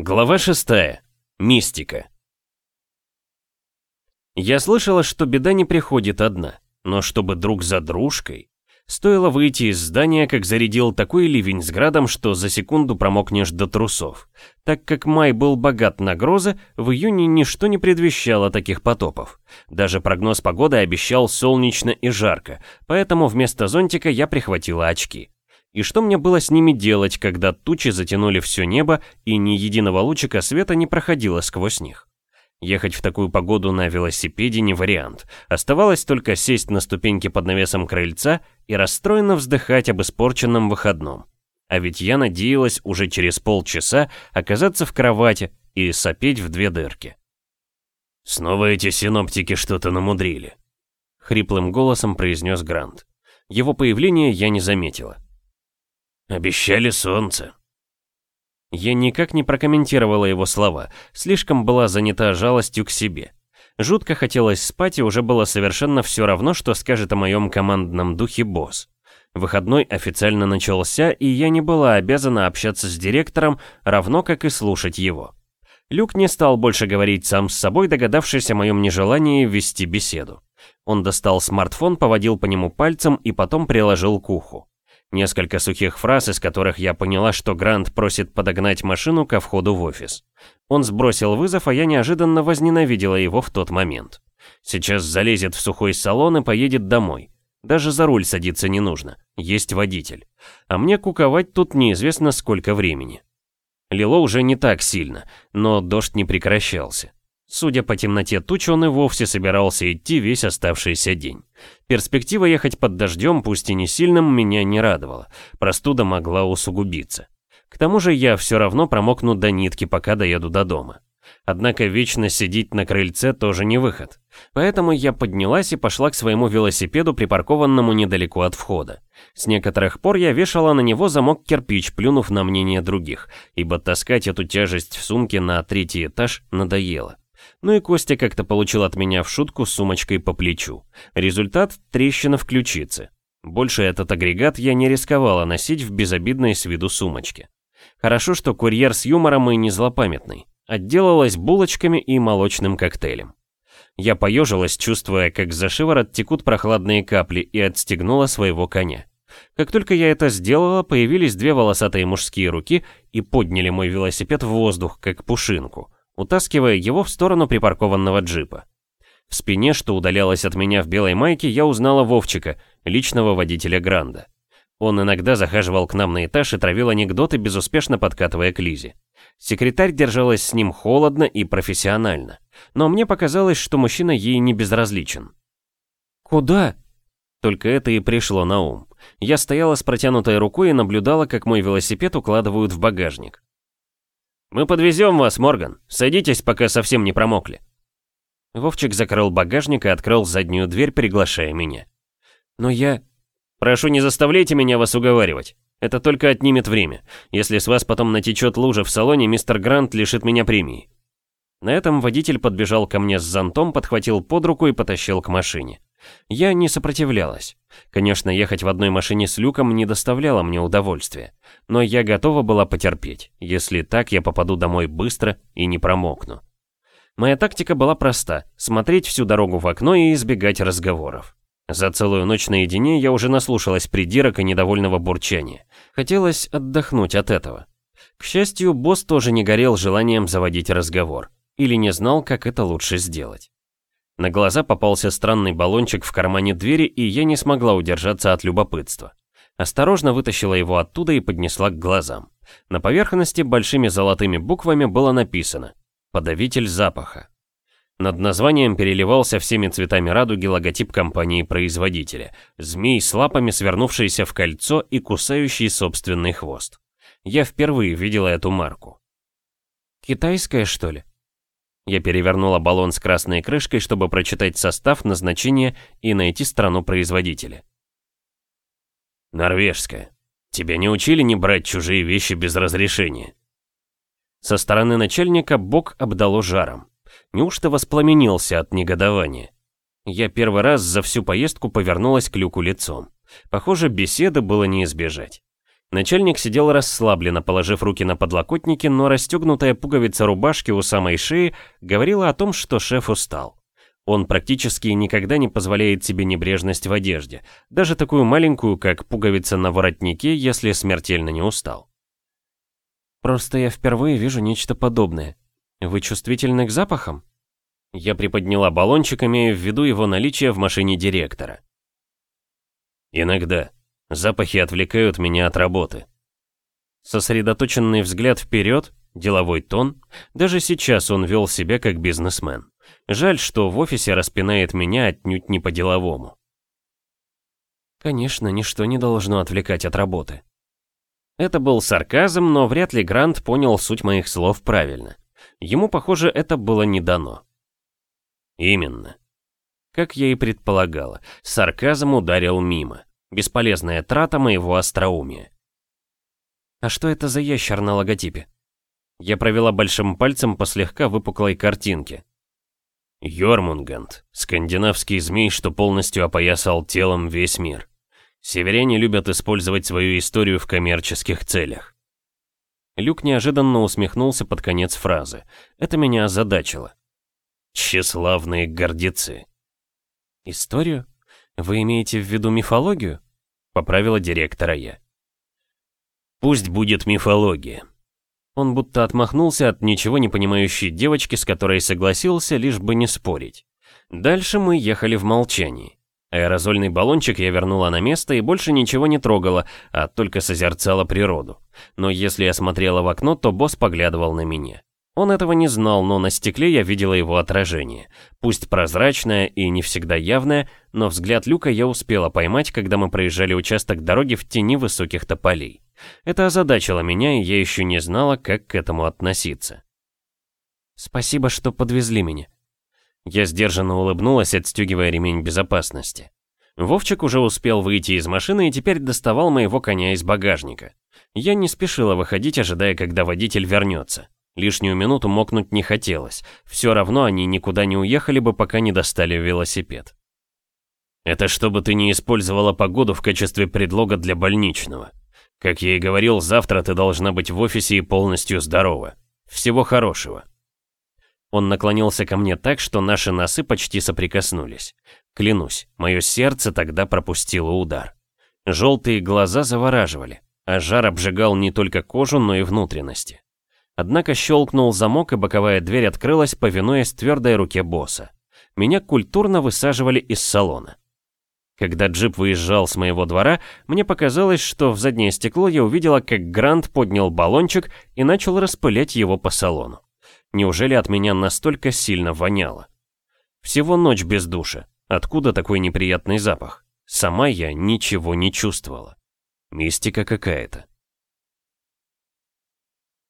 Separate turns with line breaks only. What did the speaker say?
Глава 6. Мистика. Я слышала, что беда не приходит одна, но чтобы друг за дружкой. Стоило выйти из здания, как зарядил такой ливень с градом, что за секунду промокнешь до трусов. Так как май был богат на грозы, в июне ничто не предвещало таких потопов. Даже прогноз погоды обещал солнечно и жарко, поэтому вместо зонтика я прихватила очки. И что мне было с ними делать, когда тучи затянули все небо и ни единого лучика света не проходило сквозь них? Ехать в такую погоду на велосипеде не вариант. Оставалось только сесть на ступеньки под навесом крыльца и расстроенно вздыхать об испорченном выходном. А ведь я надеялась уже через полчаса оказаться в кровати и сопеть в две дырки. «Снова эти синоптики что-то намудрили», — хриплым голосом произнес Грант. Его появление я не заметила. Обещали солнце. Я никак не прокомментировала его слова, слишком была занята жалостью к себе. Жутко хотелось спать и уже было совершенно все равно, что скажет о моем командном духе босс. Выходной официально начался, и я не была обязана общаться с директором, равно как и слушать его. Люк не стал больше говорить сам с собой, догадавшись о моем нежелании вести беседу. Он достал смартфон, поводил по нему пальцем и потом приложил к уху. Несколько сухих фраз, из которых я поняла, что Грант просит подогнать машину ко входу в офис. Он сбросил вызов, а я неожиданно возненавидела его в тот момент. Сейчас залезет в сухой салон и поедет домой. Даже за руль садиться не нужно, есть водитель. А мне куковать тут неизвестно сколько времени. Лило уже не так сильно, но дождь не прекращался. Судя по темноте туч, он и вовсе собирался идти весь оставшийся день. Перспектива ехать под дождем, пусть и не сильным, меня не радовала. Простуда могла усугубиться. К тому же я все равно промокну до нитки, пока доеду до дома. Однако вечно сидеть на крыльце тоже не выход. Поэтому я поднялась и пошла к своему велосипеду, припаркованному недалеко от входа. С некоторых пор я вешала на него замок кирпич, плюнув на мнение других, ибо таскать эту тяжесть в сумке на третий этаж надоело. Ну и Костя как-то получил от меня в шутку сумочкой по плечу. Результат – трещина в ключице. Больше этот агрегат я не рисковала носить в безобидной с виду сумочке. Хорошо, что курьер с юмором и не злопамятный. Отделалась булочками и молочным коктейлем. Я поежилась, чувствуя, как за шиворот текут прохладные капли, и отстегнула своего коня. Как только я это сделала, появились две волосатые мужские руки и подняли мой велосипед в воздух, как пушинку – утаскивая его в сторону припаркованного джипа. В спине, что удалялось от меня в белой майке, я узнала Вовчика, личного водителя Гранда. Он иногда захаживал к нам на этаж и травил анекдоты, безуспешно подкатывая к Лизе. Секретарь держалась с ним холодно и профессионально, но мне показалось, что мужчина ей не безразличен. «Куда?» Только это и пришло на ум. Я стояла с протянутой рукой и наблюдала, как мой велосипед укладывают в багажник. «Мы подвезем вас, Морган. Садитесь, пока совсем не промокли». Вовчик закрыл багажник и открыл заднюю дверь, приглашая меня. «Но я...» «Прошу, не заставляйте меня вас уговаривать. Это только отнимет время. Если с вас потом натечет лужа в салоне, мистер Грант лишит меня премии». На этом водитель подбежал ко мне с зонтом, подхватил под руку и потащил к машине. Я не сопротивлялась. Конечно, ехать в одной машине с люком не доставляло мне удовольствия. Но я готова была потерпеть. Если так, я попаду домой быстро и не промокну. Моя тактика была проста – смотреть всю дорогу в окно и избегать разговоров. За целую ночь наедине я уже наслушалась придирок и недовольного бурчания. Хотелось отдохнуть от этого. К счастью, босс тоже не горел желанием заводить разговор. Или не знал, как это лучше сделать. На глаза попался странный баллончик в кармане двери, и я не смогла удержаться от любопытства. Осторожно вытащила его оттуда и поднесла к глазам. На поверхности большими золотыми буквами было написано «Подавитель запаха». Над названием переливался всеми цветами радуги логотип компании-производителя. Змей с лапами, свернувшийся в кольцо и кусающий собственный хвост. Я впервые видела эту марку. «Китайская, что ли?» Я перевернула баллон с красной крышкой, чтобы прочитать состав, назначение и найти страну производителя. Норвежская. Тебя не учили не брать чужие вещи без разрешения? Со стороны начальника бок обдало жаром. Неужто воспламенился от негодования? Я первый раз за всю поездку повернулась к люку лицом. Похоже, беседы было не избежать. Начальник сидел расслабленно, положив руки на подлокотники, но расстегнутая пуговица рубашки у самой шеи говорила о том, что шеф устал. Он практически никогда не позволяет себе небрежность в одежде, даже такую маленькую, как пуговица на воротнике, если смертельно не устал. «Просто я впервые вижу нечто подобное. Вы чувствительны к запахам?» Я приподняла баллончик, имея в виду его наличие в машине директора.
«Иногда», Запахи отвлекают меня от работы.
Сосредоточенный взгляд вперед, деловой тон, даже сейчас он вел себя как бизнесмен. Жаль, что в офисе распинает меня отнюдь не по-деловому. Конечно, ничто не должно отвлекать от работы. Это был сарказм, но вряд ли Грант понял суть моих слов правильно. Ему, похоже, это было не дано.
Именно.
Как я и предполагала, сарказм ударил мимо. Бесполезная трата моего остроумия. А что это за ящер на логотипе? Я провела большим пальцем по слегка выпуклой картинке.
Йормунганд, скандинавский змей, что полностью опоясал телом весь мир. Северяне любят использовать свою историю в коммерческих целях.
Люк неожиданно усмехнулся под конец фразы. Это меня озадачило.
Тщеславные гордецы.
Историю? «Вы имеете в виду мифологию?» — поправила директора я.
«Пусть будет мифология».
Он будто отмахнулся от ничего не понимающей девочки, с которой согласился, лишь бы не спорить. Дальше мы ехали в молчании. Аэрозольный баллончик я вернула на место и больше ничего не трогала, а только созерцала природу. Но если я смотрела в окно, то босс поглядывал на меня. Он этого не знал, но на стекле я видела его отражение. Пусть прозрачное и не всегда явное, но взгляд Люка я успела поймать, когда мы проезжали участок дороги в тени высоких тополей. Это озадачило меня, и я еще не знала, как к этому относиться. «Спасибо, что подвезли меня». Я сдержанно улыбнулась, отстегивая ремень безопасности. Вовчик уже успел выйти из машины и теперь доставал моего коня из багажника. Я не спешила выходить, ожидая, когда водитель вернется. Лишнюю минуту мокнуть не хотелось. Все равно они никуда не уехали бы, пока не достали велосипед.
Это чтобы ты не использовала погоду в качестве предлога для больничного. Как я и говорил, завтра ты должна быть в офисе и полностью здорова. Всего хорошего.
Он наклонился ко мне так, что наши носы почти соприкоснулись. Клянусь, мое сердце тогда пропустило удар. Желтые глаза завораживали, а жар обжигал не только кожу, но и внутренности. Однако щелкнул замок, и боковая дверь открылась, повинуясь твердой руке босса. Меня культурно высаживали из салона. Когда джип выезжал с моего двора, мне показалось, что в заднее стекло я увидела, как Грант поднял баллончик и начал распылять его по салону. Неужели от меня настолько сильно воняло? Всего ночь без душа. Откуда такой неприятный запах? Сама я ничего не чувствовала. Мистика какая-то.